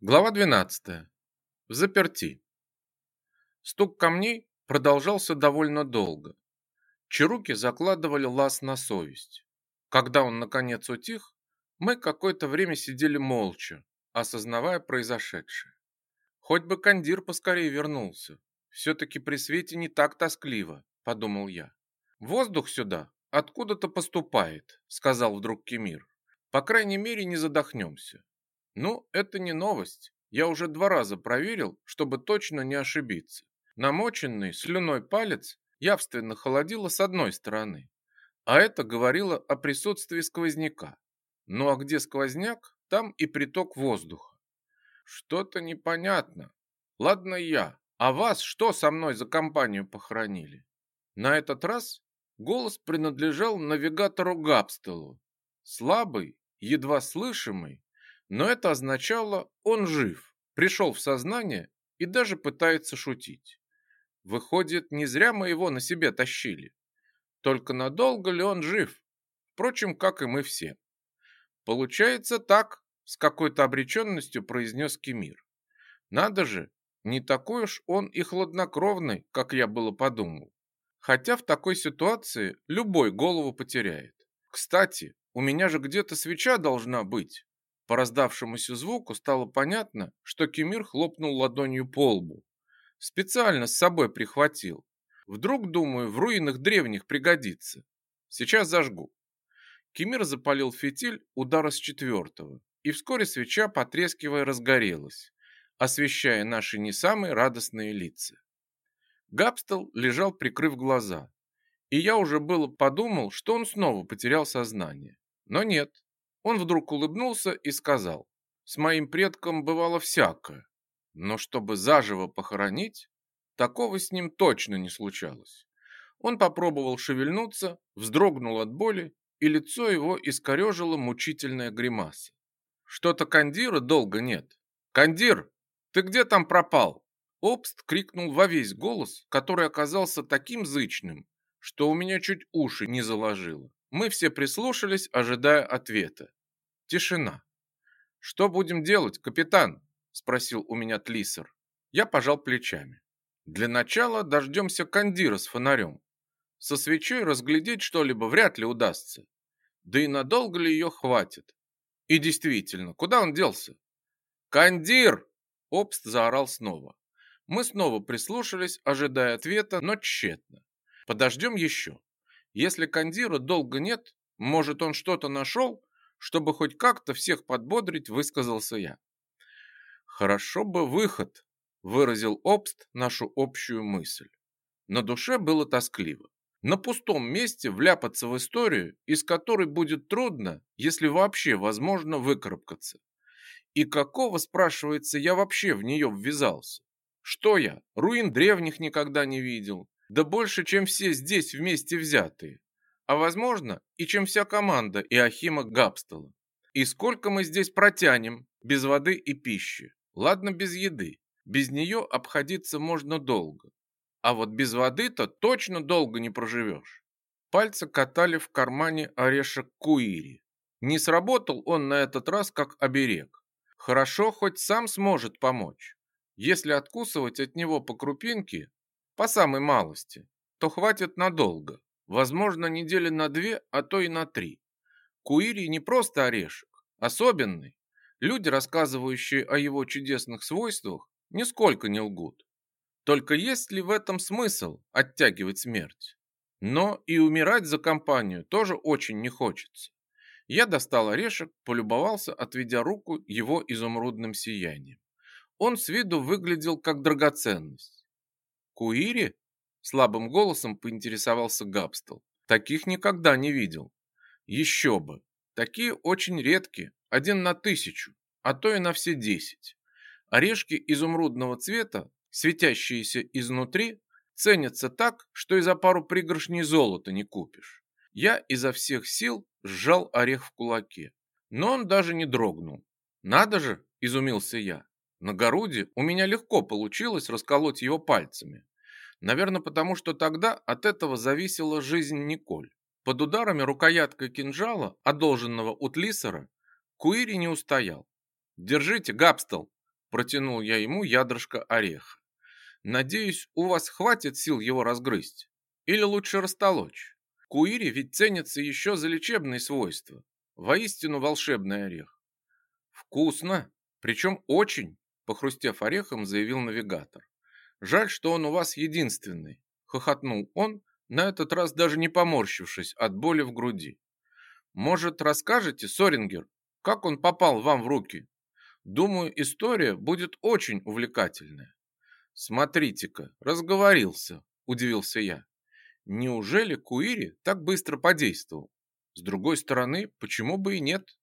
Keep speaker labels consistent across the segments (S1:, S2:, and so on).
S1: Глава 12. В заперти. Стук камней продолжался довольно долго. Чаруки закладывали лаз на совесть. Когда он наконец утих, мы какое-то время сидели молча, осознавая произошедшее. Хоть бы кондир поскорее вернулся. Все-таки при свете не так тоскливо, подумал я. Воздух сюда откуда-то поступает, сказал вдруг Кемир. По крайней мере, не задохнемся. Ну, это не новость. Я уже два раза проверил, чтобы точно не ошибиться. Намоченный слюной палец явственно холодило с одной стороны, а это говорило о присутствии сквозняка. Ну а где сквозняк, там и приток воздуха. Что-то непонятно. Ладно я, а вас что со мной за компанию похоронили? На этот раз голос принадлежал навигатору Габстелу. Слабый, едва слышимый, но это означало, он жив, пришел в сознание и даже пытается шутить. Выходит, не зря мы его на себе тащили. Только надолго ли он жив? Впрочем, как и мы все. Получается так, с какой-то обреченностью произнес Кемир. Надо же, не такой уж он и хладнокровный, как я было подумал. Хотя в такой ситуации любой голову потеряет. Кстати, у меня же где-то свеча должна быть. По раздавшемуся звуку стало понятно, что Кемир хлопнул ладонью по лбу. Специально с собой прихватил. Вдруг, думаю, в руинах древних пригодится. Сейчас зажгу. Кемир запалил фитиль удара с четвертого, и вскоре свеча, потрескивая, разгорелась, освещая наши не самые радостные лица. Габстел лежал, прикрыв глаза, и я уже было подумал, что он снова потерял сознание. Но нет, он вдруг улыбнулся и сказал, «С моим предком бывало всякое, но чтобы заживо похоронить, такого с ним точно не случалось». Он попробовал шевельнуться, вздрогнул от боли, и лицо его искорежило мучительная гримаса. «Что-то Кандира долго нет. Кандир, ты где там пропал?» Обст крикнул во весь голос, который оказался таким зычным, что у меня чуть уши не заложило. Мы все прислушались, ожидая ответа. Тишина. «Что будем делать, капитан?» – спросил у меня Тлисер. Я пожал плечами. «Для начала дождемся кондира с фонарем. Со свечой разглядеть что-либо вряд ли удастся. Да и надолго ли ее хватит? И действительно, куда он делся? «Кондир!» – Обст заорал снова. Мы снова прислушались, ожидая ответа, но тщетно. Подождем еще. Если кондира долго нет, может, он что-то нашел, чтобы хоть как-то всех подбодрить, высказался я. Хорошо бы выход, выразил Обст нашу общую мысль. На душе было тоскливо. На пустом месте вляпаться в историю, из которой будет трудно, если вообще возможно выкарабкаться. И какого, спрашивается, я вообще в нее ввязался? Что я, руин древних никогда не видел, да больше, чем все здесь вместе взятые а возможно и чем вся команда Иохима Габстела. И сколько мы здесь протянем без воды и пищи? Ладно, без еды. Без нее обходиться можно долго. А вот без воды-то точно долго не проживешь. Пальцы катали в кармане орешек куири. Не сработал он на этот раз как оберег. Хорошо, хоть сам сможет помочь. Если откусывать от него по крупинке, по самой малости, то хватит надолго. Возможно, недели на две, а то и на три. Куири не просто орешек, особенный. Люди, рассказывающие о его чудесных свойствах, нисколько не лгут. Только есть ли в этом смысл оттягивать смерть? Но и умирать за компанию тоже очень не хочется. Я достал орешек, полюбовался, отведя руку его изумрудным сиянием. Он с виду выглядел как драгоценность. Куири? Слабым голосом поинтересовался Габстел. Таких никогда не видел. Еще бы. Такие очень редкие, один на тысячу, а то и на все десять. Орешки изумрудного цвета, светящиеся изнутри, ценятся так, что и за пару пригоршней золота не купишь. Я изо всех сил сжал орех в кулаке, но он даже не дрогнул. Надо же, изумился я. На городе у меня легко получилось расколоть его пальцами. Наверное, потому что тогда от этого зависела жизнь Николь. Под ударами рукояткой кинжала, одолженного у Тлисера, Куири не устоял. «Держите, Габстел!» Протянул я ему ядрышко ореха. Надеюсь, у вас хватит сил его разгрызть. Или лучше растолочь. Куири ведь ценятся еще за лечебные свойства. Воистину волшебный орех. Вкусно, причем очень, похрустев орехом, заявил навигатор. Жаль, что он у вас единственный, хохотнул он, на этот раз даже не поморщившись от боли в груди. Может, расскажете, Сорингер, как он попал вам в руки? Думаю, история будет очень увлекательная. Смотрите-ка, разговорился, удивился я. Неужели Куири так быстро подействовал? С другой стороны, почему бы и нет?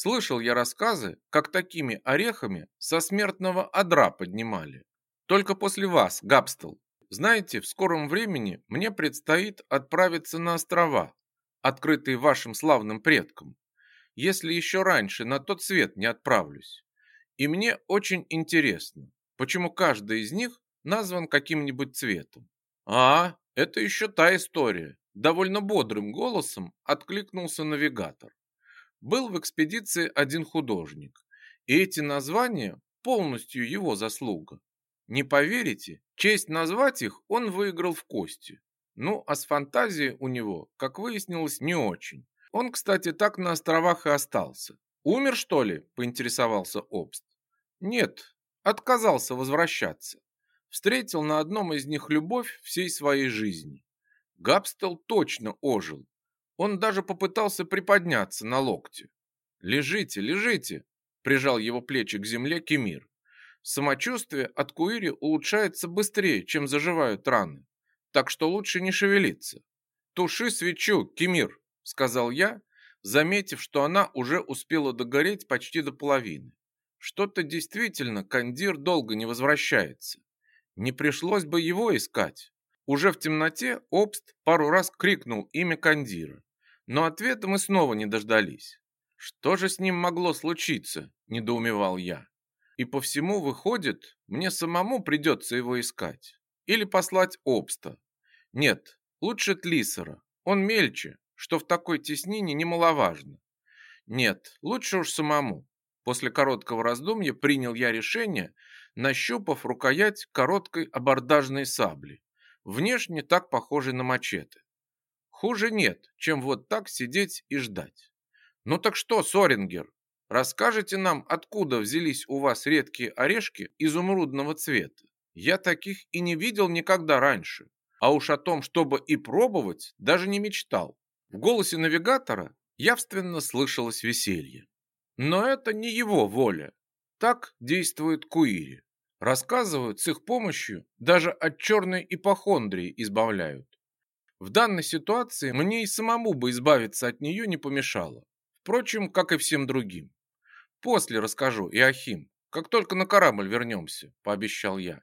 S1: Слышал я рассказы, как такими орехами со смертного одра поднимали. Только после вас, Габстел. Знаете, в скором времени мне предстоит отправиться на острова, открытые вашим славным предкам, если еще раньше на тот свет не отправлюсь. И мне очень интересно, почему каждый из них назван каким-нибудь цветом. А, это еще та история. Довольно бодрым голосом откликнулся навигатор. Был в экспедиции один художник, и эти названия полностью его заслуга. Не поверите, честь назвать их он выиграл в кости. Ну, а с фантазией у него, как выяснилось, не очень. Он, кстати, так на островах и остался. Умер, что ли? поинтересовался Обст. Нет, отказался возвращаться встретил на одном из них любовь всей своей жизни. Габстел точно ожил. Он даже попытался приподняться на локте. «Лежите, лежите!» – прижал его плечи к земле Кемир. Самочувствие от Куири улучшается быстрее, чем заживают раны, так что лучше не шевелиться. «Туши свечу, Кемир!» – сказал я, заметив, что она уже успела догореть почти до половины. Что-то действительно Кандир долго не возвращается. Не пришлось бы его искать. Уже в темноте Обст пару раз крикнул имя Кандира, но ответа мы снова не дождались. Что же с ним могло случиться, недоумевал я. И по всему выходит, мне самому придется его искать. Или послать Обста. Нет, лучше Тлисера. Он мельче, что в такой теснине немаловажно. Нет, лучше уж самому. После короткого раздумья принял я решение нащупав рукоять короткой абордажной сабли, внешне так похожей на мачете. Хуже нет, чем вот так сидеть и ждать. Ну так что, Сорингер, расскажите нам, откуда взялись у вас редкие орешки изумрудного цвета? Я таких и не видел никогда раньше, а уж о том, чтобы и пробовать, даже не мечтал. В голосе навигатора явственно слышалось веселье. Но это не его воля. Так действует Куири. Рассказывают, с их помощью даже от черной ипохондрии избавляют. В данной ситуации мне и самому бы избавиться от нее не помешало. Впрочем, как и всем другим. После расскажу, Иохим, как только на корабль вернемся, пообещал я.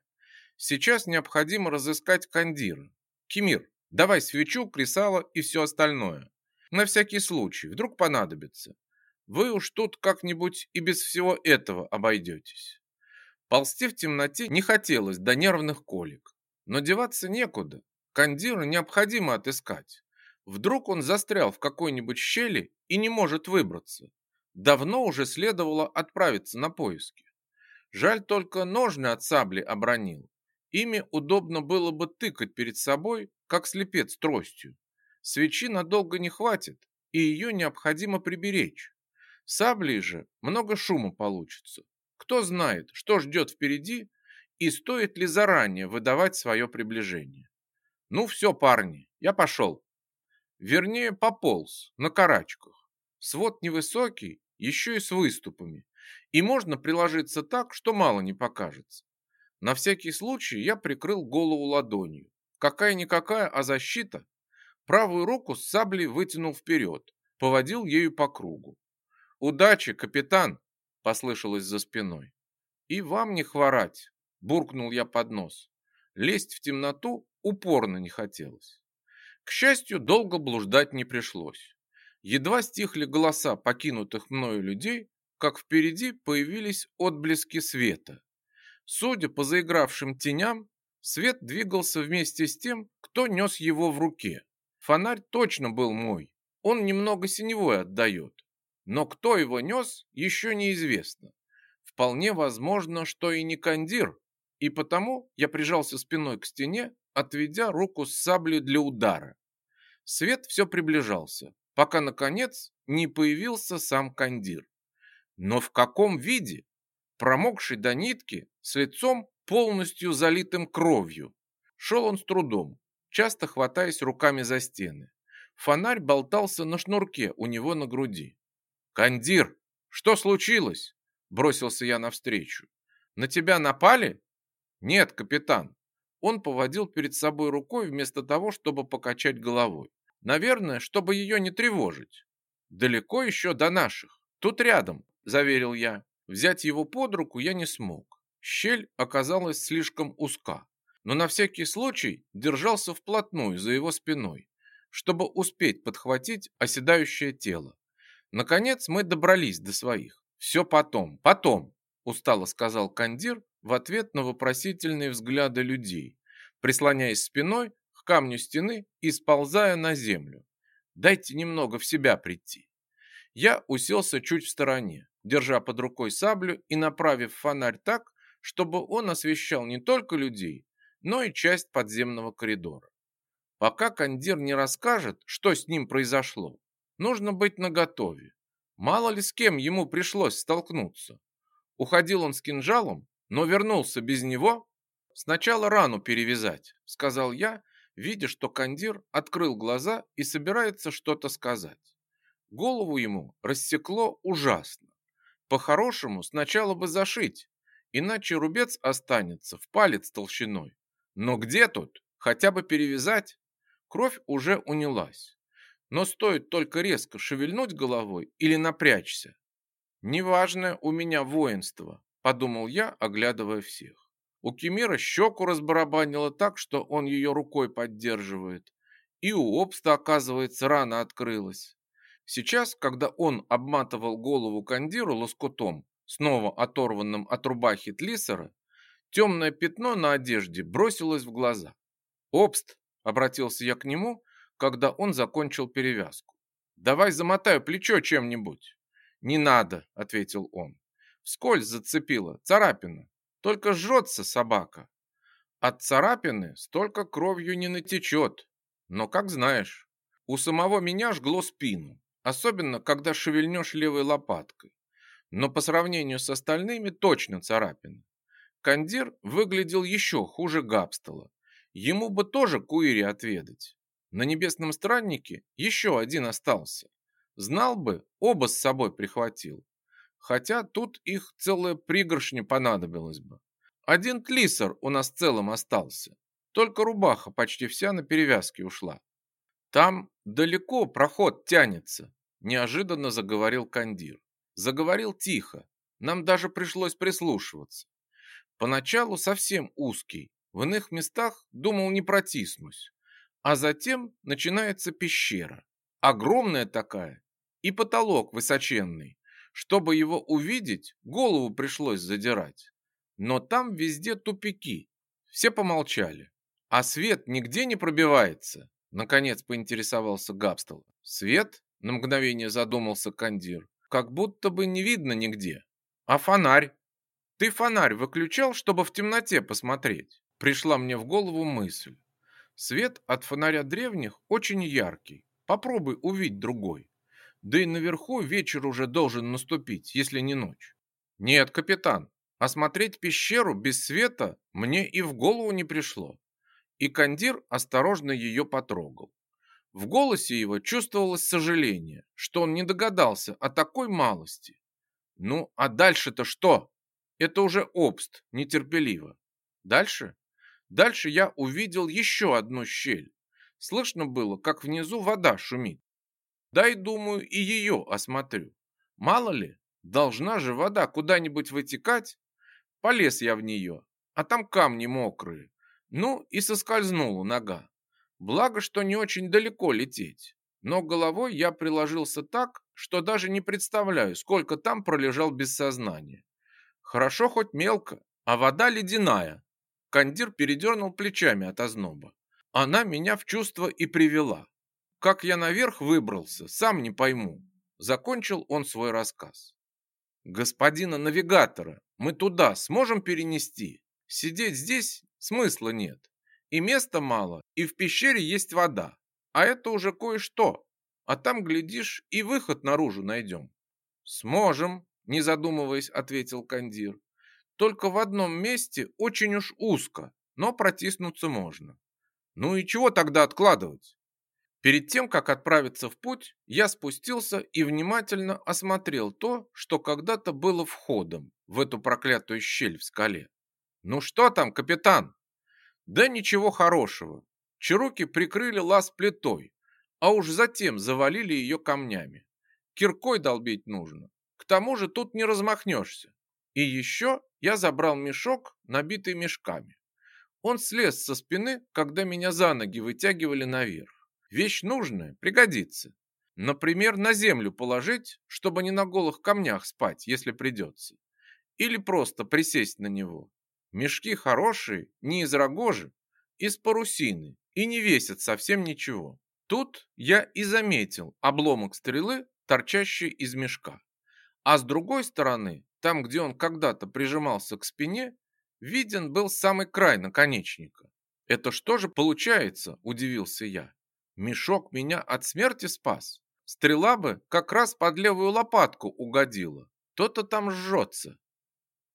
S1: Сейчас необходимо разыскать Кандира. Кемир, давай свечу, кресало и все остальное. На всякий случай, вдруг понадобится. Вы уж тут как-нибудь и без всего этого обойдетесь. Ползти в темноте не хотелось до нервных колик. Но деваться некуда. Кандира необходимо отыскать. Вдруг он застрял в какой-нибудь щели и не может выбраться. Давно уже следовало отправиться на поиски. Жаль только ножны от сабли обронил. Ими удобно было бы тыкать перед собой, как слепец тростью. Свечи надолго не хватит, и ее необходимо приберечь. Саблей же много шума получится. Кто знает, что ждет впереди и стоит ли заранее выдавать свое приближение. Ну все, парни, я пошел. Вернее, пополз на карачках. Свод невысокий, еще и с выступами, и можно приложиться так, что мало не покажется. На всякий случай я прикрыл голову ладонью. Какая-никакая, а защита. Правую руку с саблей вытянул вперед, поводил ею по кругу. «Удачи, капитан!» послышалось за спиной. И вам не хворать, буркнул я под нос. Лезть в темноту упорно не хотелось. К счастью, долго блуждать не пришлось. Едва стихли голоса покинутых мною людей, как впереди появились отблески света. Судя по заигравшим теням, свет двигался вместе с тем, кто нес его в руке. Фонарь точно был мой. Он немного синевой отдает. Но кто его нес, еще неизвестно. Вполне возможно, что и не кондир, и потому я прижался спиной к стене, отведя руку с саблей для удара. Свет все приближался, пока, наконец, не появился сам кондир. Но в каком виде? Промокший до нитки, с лицом полностью залитым кровью. Шел он с трудом, часто хватаясь руками за стены. Фонарь болтался на шнурке у него на груди. «Кондир, что случилось?» – бросился я навстречу. «На тебя напали?» «Нет, капитан». Он поводил перед собой рукой вместо того, чтобы покачать головой. Наверное, чтобы ее не тревожить. Далеко еще до наших. Тут рядом, заверил я. Взять его под руку я не смог. Щель оказалась слишком узка, но на всякий случай держался вплотную за его спиной, чтобы успеть подхватить оседающее тело. Наконец мы добрались до своих. Все потом, потом, устало сказал Кандир в ответ на вопросительные взгляды людей, прислоняясь спиной к камню стены и сползая на землю. Дайте немного в себя прийти. Я уселся чуть в стороне, держа под рукой саблю и направив фонарь так, чтобы он освещал не только людей, но и часть подземного коридора. Пока Кандир не расскажет, что с ним произошло, нужно быть наготове. Мало ли с кем ему пришлось столкнуться. Уходил он с кинжалом, но вернулся без него. Сначала рану перевязать, сказал я, видя, что Кандир открыл глаза и собирается что-то сказать. Голову ему рассекло ужасно. По-хорошему сначала бы зашить, иначе рубец останется в палец толщиной. Но где тут? Хотя бы перевязать? Кровь уже унялась. Но стоит только резко шевельнуть головой или напрячься. Неважное у меня воинство, подумал я, оглядывая всех. У Кемира щеку разбарабанило так, что он ее рукой поддерживает. И у Обста, оказывается, рана открылась. Сейчас, когда он обматывал голову Кандиру лоскутом, снова оторванным от рубахи Тлисера, темное пятно на одежде бросилось в глаза. «Обст!» — обратился я к нему, когда он закончил перевязку. «Давай замотаю плечо чем-нибудь». «Не надо», — ответил он. Вскользь зацепила, царапина. Только жжется собака. От царапины столько кровью не натечет. Но как знаешь, у самого меня жгло спину, особенно когда шевельнешь левой лопаткой. Но по сравнению с остальными точно царапина. Кандир выглядел еще хуже Габстела. Ему бы тоже куири отведать. На небесном страннике еще один остался. Знал бы, оба с собой прихватил. Хотя тут их целая пригоршня понадобилось бы. Один тлисер у нас целым остался. Только рубаха почти вся на перевязке ушла. Там далеко проход тянется, неожиданно заговорил Кандир. Заговорил тихо. Нам даже пришлось прислушиваться. Поначалу совсем узкий. В иных местах думал не протиснусь. А затем начинается пещера. Огромная такая. И потолок высоченный. Чтобы его увидеть, голову пришлось задирать. Но там везде тупики. Все помолчали. А свет нигде не пробивается. Наконец поинтересовался Габстел. Свет? На мгновение задумался Кандир. Как будто бы не видно нигде. А фонарь? Ты фонарь выключал, чтобы в темноте посмотреть? Пришла мне в голову мысль. Свет от фонаря древних очень яркий. Попробуй увидеть другой. Да и наверху вечер уже должен наступить, если не ночь. Нет, капитан, осмотреть пещеру без света мне и в голову не пришло. И Кандир осторожно ее потрогал. В голосе его чувствовалось сожаление, что он не догадался о такой малости. Ну, а дальше-то что? Это уже обст, нетерпеливо. Дальше? Дальше я увидел еще одну щель. Слышно было, как внизу вода шумит. Дай, думаю, и ее осмотрю. Мало ли, должна же вода куда-нибудь вытекать. Полез я в нее, а там камни мокрые. Ну и соскользнула нога. Благо, что не очень далеко лететь. Но головой я приложился так, что даже не представляю, сколько там пролежал без сознания. Хорошо хоть мелко, а вода ледяная, Кандир передернул плечами от озноба. Она меня в чувство и привела. Как я наверх выбрался, сам не пойму. Закончил он свой рассказ. Господина навигатора Мы туда сможем перенести? Сидеть здесь смысла нет. И места мало, и в пещере есть вода. А это уже кое-что. А там, глядишь, и выход наружу найдем. Сможем, не задумываясь, ответил Кандир. Только в одном месте очень уж узко, но протиснуться можно. Ну и чего тогда откладывать? Перед тем, как отправиться в путь, я спустился и внимательно осмотрел то, что когда-то было входом в эту проклятую щель в скале. «Ну что там, капитан?» «Да ничего хорошего. Чаруки прикрыли лаз плитой, а уж затем завалили ее камнями. Киркой долбить нужно. К тому же тут не размахнешься. И еще я забрал мешок, набитый мешками. Он слез со спины, когда меня за ноги вытягивали наверх. Вещь нужная, пригодится. Например, на землю положить, чтобы не на голых камнях спать, если придется. Или просто присесть на него. Мешки хорошие, не из рогожи, из парусины и не весят совсем ничего. Тут я и заметил обломок стрелы, торчащий из мешка. А с другой стороны, там, где он когда-то прижимался к спине, виден был самый край наконечника. «Это что же получается?» – удивился я. Мешок меня от смерти спас. Стрела бы как раз под левую лопатку угодила. То-то там жжется.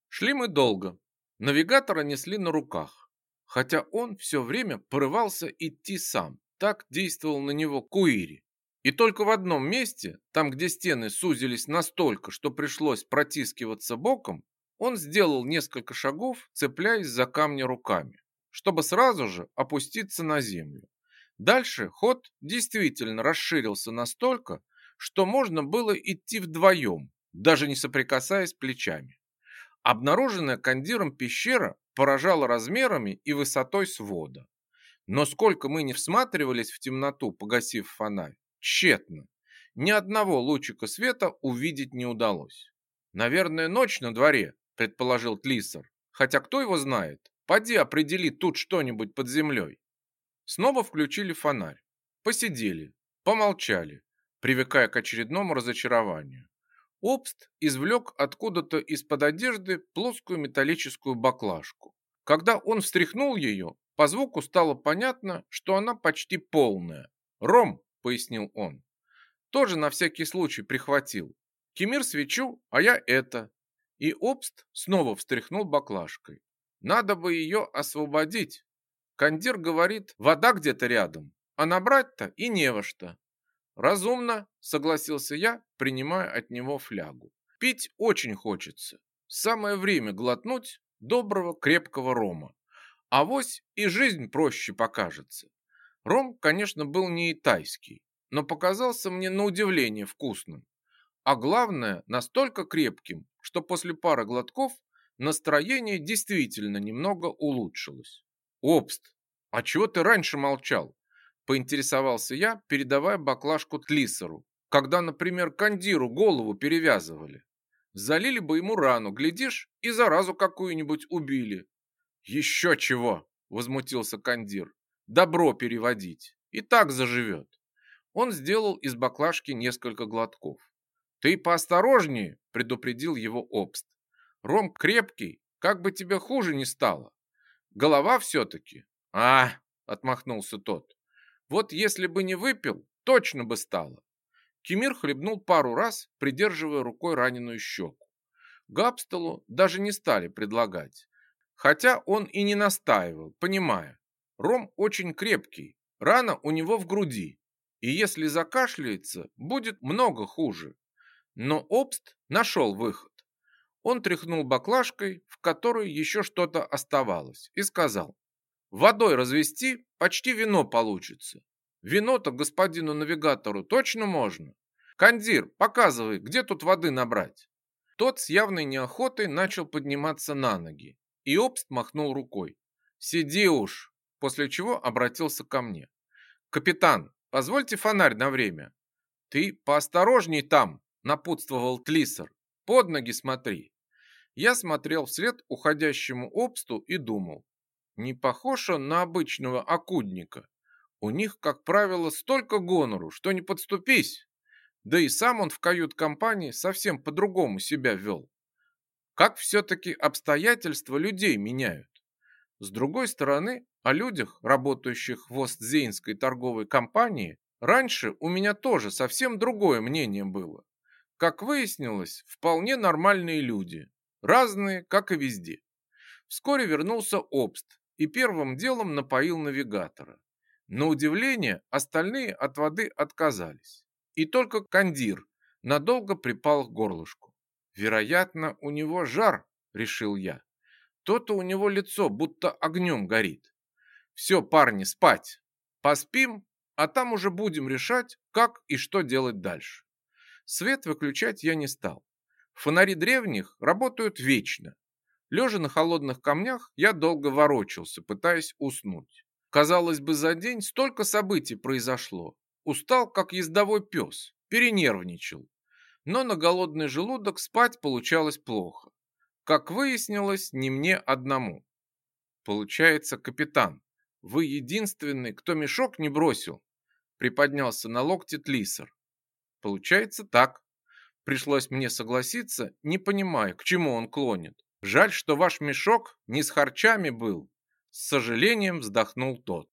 S1: Шли мы долго. Навигатора несли на руках. Хотя он все время порывался идти сам. Так действовал на него Куири. И только в одном месте, там где стены сузились настолько, что пришлось протискиваться боком, он сделал несколько шагов, цепляясь за камни руками, чтобы сразу же опуститься на землю. Дальше ход действительно расширился настолько, что можно было идти вдвоем, даже не соприкасаясь плечами. Обнаруженная кондиром пещера поражала размерами и высотой свода. Но сколько мы не всматривались в темноту, погасив фонарь, тщетно. Ни одного лучика света увидеть не удалось. «Наверное, ночь на дворе», — предположил Тлисар. «Хотя кто его знает? Поди определи тут что-нибудь под землей». Снова включили фонарь. Посидели, помолчали, привыкая к очередному разочарованию. Обст извлек откуда-то из-под одежды плоскую металлическую баклажку. Когда он встряхнул ее, по звуку стало понятно, что она почти полная. «Ром», — пояснил он, — «тоже на всякий случай прихватил. Кемир свечу, а я это». И Обст снова встряхнул баклажкой. «Надо бы ее освободить, Кандир говорит, вода где-то рядом, а набрать-то и не во что. Разумно, согласился я, принимая от него флягу. Пить очень хочется. Самое время глотнуть доброго крепкого рома. А вось и жизнь проще покажется. Ром, конечно, был не тайский, но показался мне на удивление вкусным. А главное, настолько крепким, что после пары глотков настроение действительно немного улучшилось. «Обст, а чего ты раньше молчал?» Поинтересовался я, передавая баклажку Тлисеру. Когда, например, Кандиру голову перевязывали. Залили бы ему рану, глядишь, и заразу какую-нибудь убили. «Еще чего!» – возмутился Кандир. «Добро переводить. И так заживет». Он сделал из баклажки несколько глотков. «Ты поосторожнее!» – предупредил его Обст. «Ром крепкий, как бы тебе хуже не стало. Голова все-таки. А, отмахнулся тот. Вот если бы не выпил, точно бы стало. Кемир хлебнул пару раз, придерживая рукой раненую щеку. Габстелу даже не стали предлагать. Хотя он и не настаивал, понимая. Ром очень крепкий, рана у него в груди. И если закашляется, будет много хуже. Но Обст нашел выход. Он тряхнул баклажкой, в которой еще что-то оставалось, и сказал, «Водой развести, почти вино получится. Вино-то господину навигатору точно можно. Кандир, показывай, где тут воды набрать». Тот с явной неохотой начал подниматься на ноги, и Обст махнул рукой. «Сиди уж», после чего обратился ко мне. «Капитан, позвольте фонарь на время». «Ты поосторожней там», напутствовал Тлисер. Под ноги смотри. Я смотрел вслед уходящему обсту и думал, не похож он на обычного окудника. У них, как правило, столько гонору, что не подступись. Да и сам он в кают-компании совсем по-другому себя вел. Как все-таки обстоятельства людей меняют. С другой стороны, о людях, работающих в Остзейнской торговой компании, раньше у меня тоже совсем другое мнение было. Как выяснилось, вполне нормальные люди, разные, как и везде. Вскоре вернулся Обст и первым делом напоил навигатора. На удивление, остальные от воды отказались. И только Кандир надолго припал к горлышку. Вероятно, у него жар, решил я. То-то у него лицо будто огнем горит. Все, парни, спать. Поспим, а там уже будем решать, как и что делать дальше. Свет выключать я не стал. Фонари древних работают вечно. Лежа на холодных камнях, я долго ворочался, пытаясь уснуть. Казалось бы, за день столько событий произошло. Устал, как ездовой пес, перенервничал. Но на голодный желудок спать получалось плохо. Как выяснилось, не мне одному. Получается, капитан, вы единственный, кто мешок не бросил. Приподнялся на локте Тлисер. Получается так. Пришлось мне согласиться, не понимая, к чему он клонит. Жаль, что ваш мешок не с харчами был. С сожалением вздохнул тот.